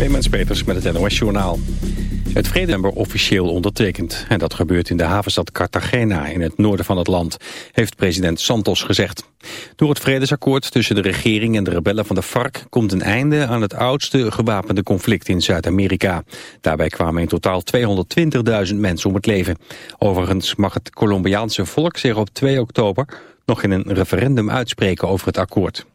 Clemens Peters met het NOS Journaal. Het vredember officieel ondertekend. En dat gebeurt in de havenstad Cartagena in het noorden van het land, heeft president Santos gezegd. Door het vredesakkoord tussen de regering en de rebellen van de FARC komt een einde aan het oudste gewapende conflict in Zuid-Amerika. Daarbij kwamen in totaal 220.000 mensen om het leven. Overigens mag het Colombiaanse volk zich op 2 oktober nog in een referendum uitspreken over het akkoord.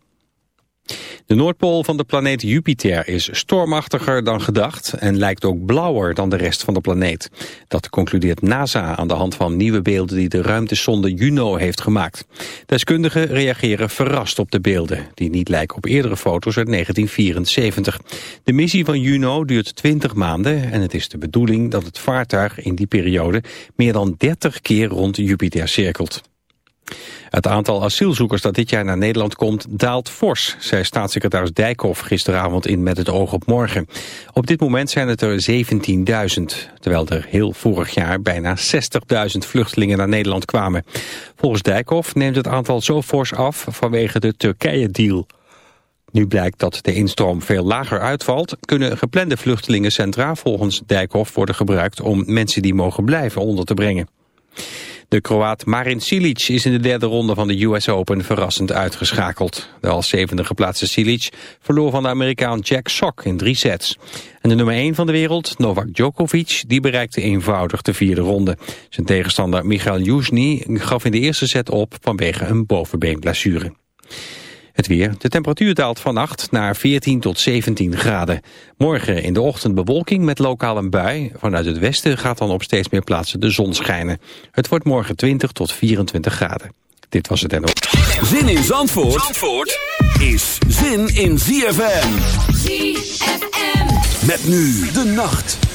De Noordpool van de planeet Jupiter is stormachtiger dan gedacht en lijkt ook blauwer dan de rest van de planeet. Dat concludeert NASA aan de hand van nieuwe beelden die de ruimtesonde Juno heeft gemaakt. Deskundigen reageren verrast op de beelden, die niet lijken op eerdere foto's uit 1974. De missie van Juno duurt 20 maanden en het is de bedoeling dat het vaartuig in die periode meer dan 30 keer rond Jupiter cirkelt. Het aantal asielzoekers dat dit jaar naar Nederland komt daalt fors, zei staatssecretaris Dijkhoff gisteravond in Met het oog op morgen. Op dit moment zijn het er 17.000, terwijl er heel vorig jaar bijna 60.000 vluchtelingen naar Nederland kwamen. Volgens Dijkhoff neemt het aantal zo fors af vanwege de Turkije-deal. Nu blijkt dat de instroom veel lager uitvalt, kunnen geplande vluchtelingencentra volgens Dijkhoff worden gebruikt om mensen die mogen blijven onder te brengen. De Kroaat Marin Cilic is in de derde ronde van de US Open verrassend uitgeschakeld. De als zevende geplaatste Cilic verloor van de Amerikaan Jack Sock in drie sets. En de nummer 1 van de wereld, Novak Djokovic, die bereikte eenvoudig de vierde ronde. Zijn tegenstander Michael Jusny gaf in de eerste set op vanwege een bovenbeenblessure. Het weer. De temperatuur daalt vannacht naar 14 tot 17 graden. Morgen in de ochtend bewolking met lokaal een bui. Vanuit het westen gaat dan op steeds meer plaatsen de zon schijnen. Het wordt morgen 20 tot 24 graden. Dit was het en Zin in Zandvoort, Zandvoort is zin in ZFM. ZFM. Met nu de nacht.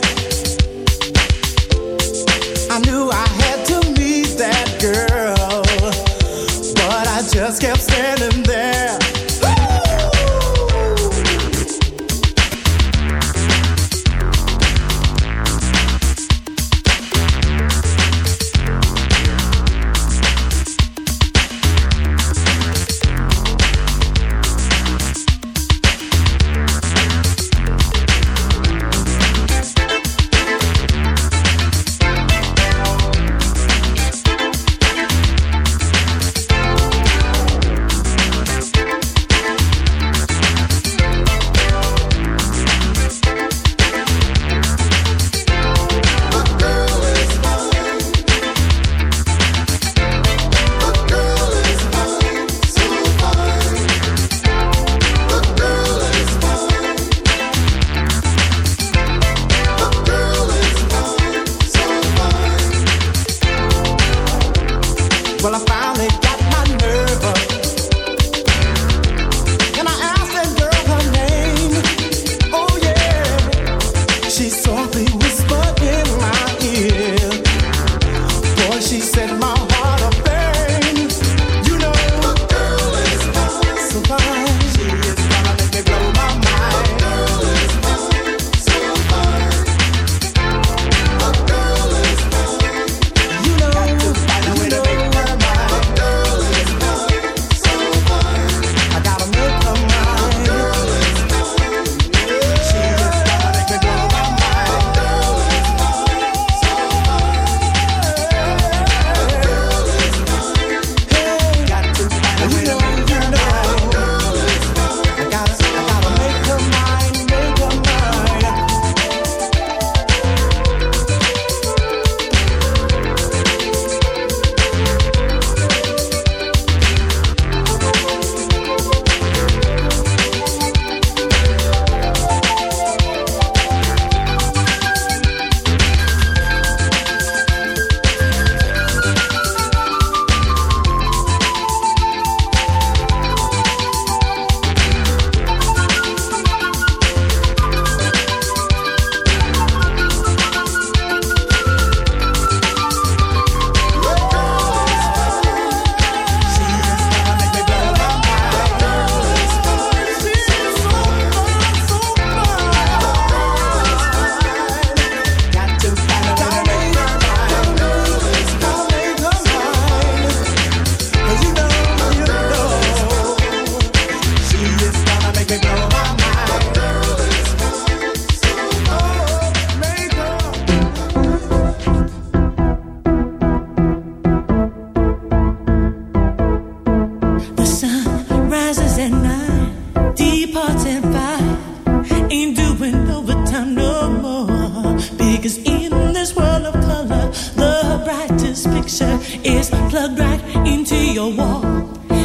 ain't doing overtime no more. Because in this world of color, the brightest picture is plugged right into your wall.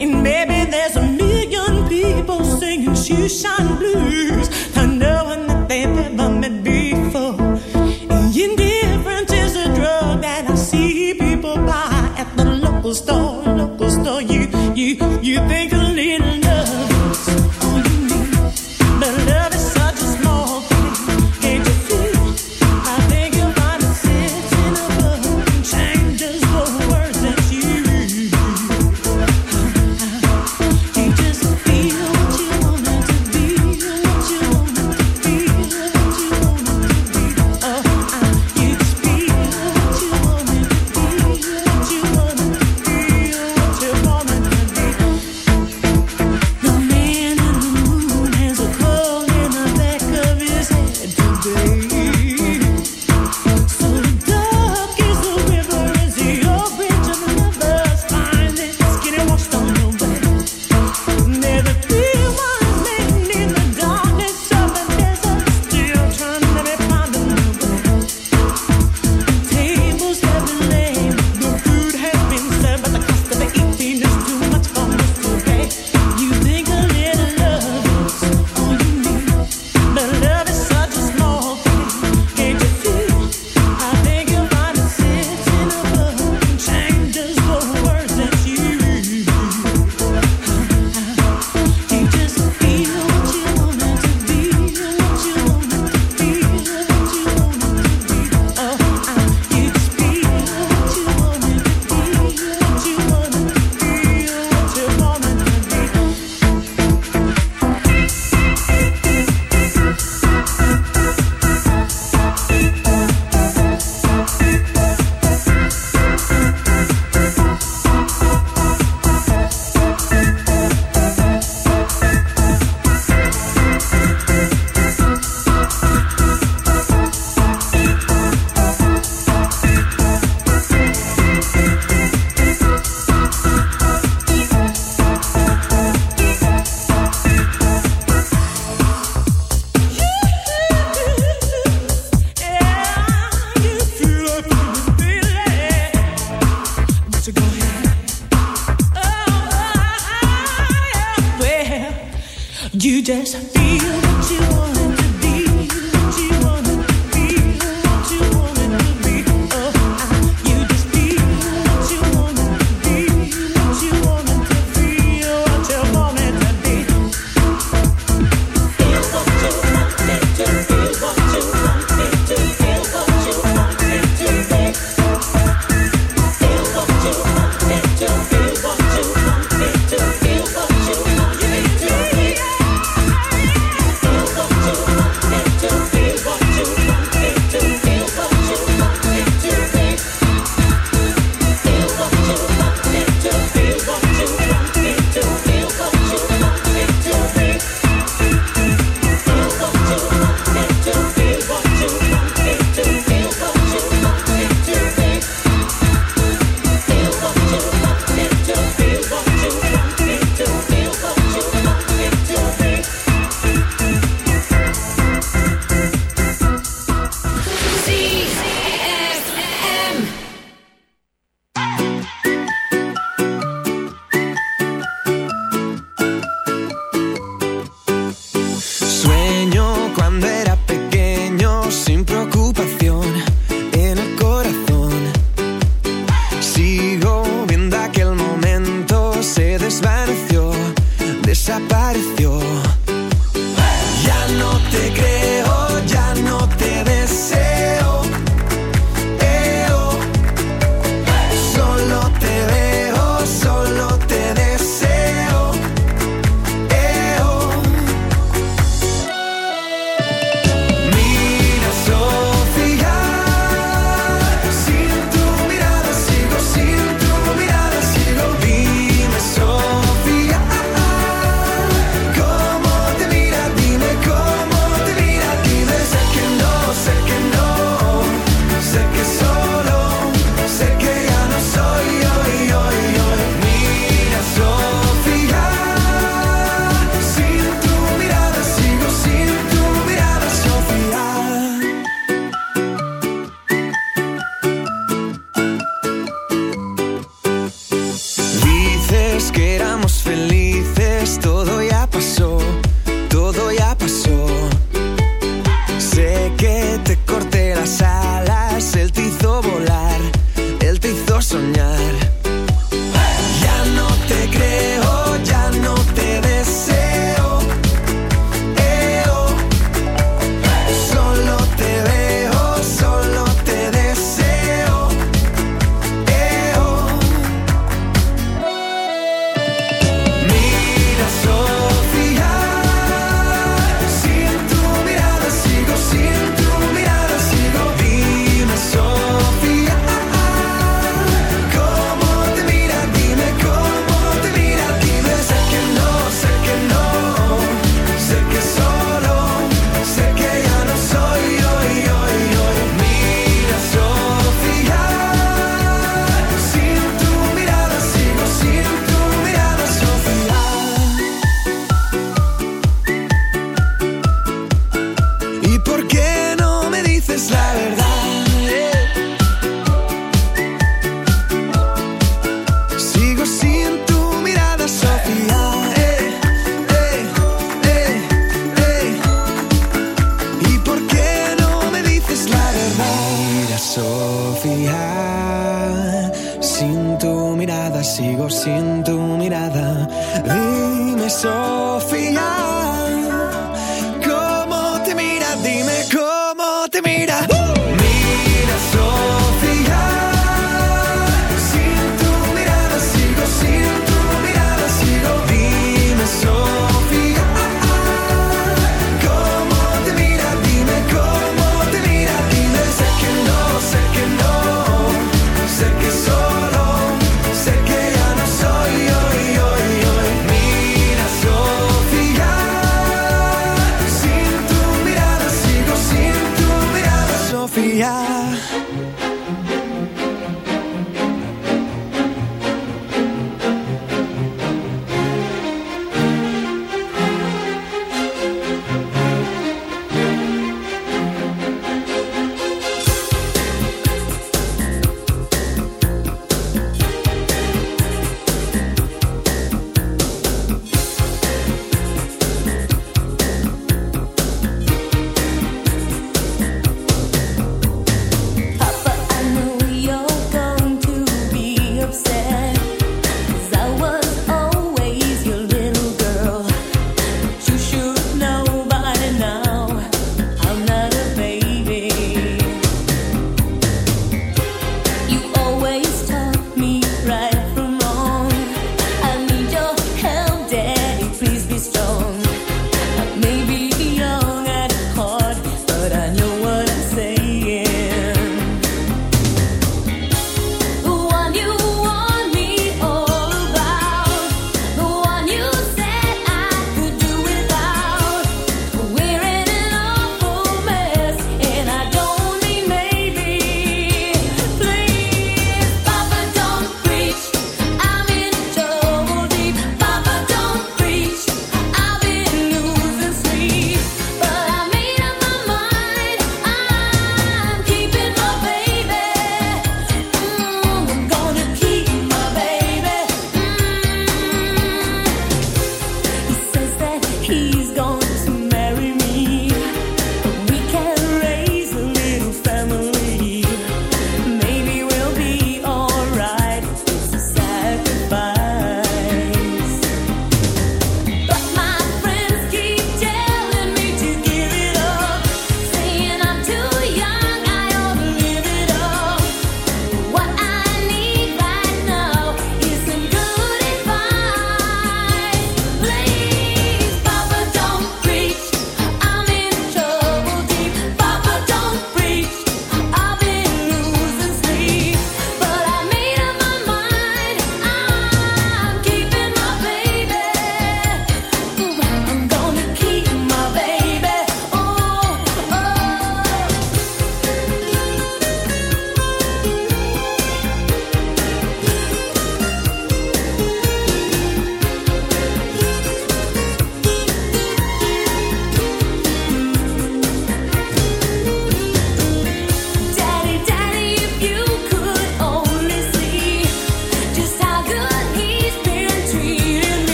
And maybe there's a million people singing shoeshine blues.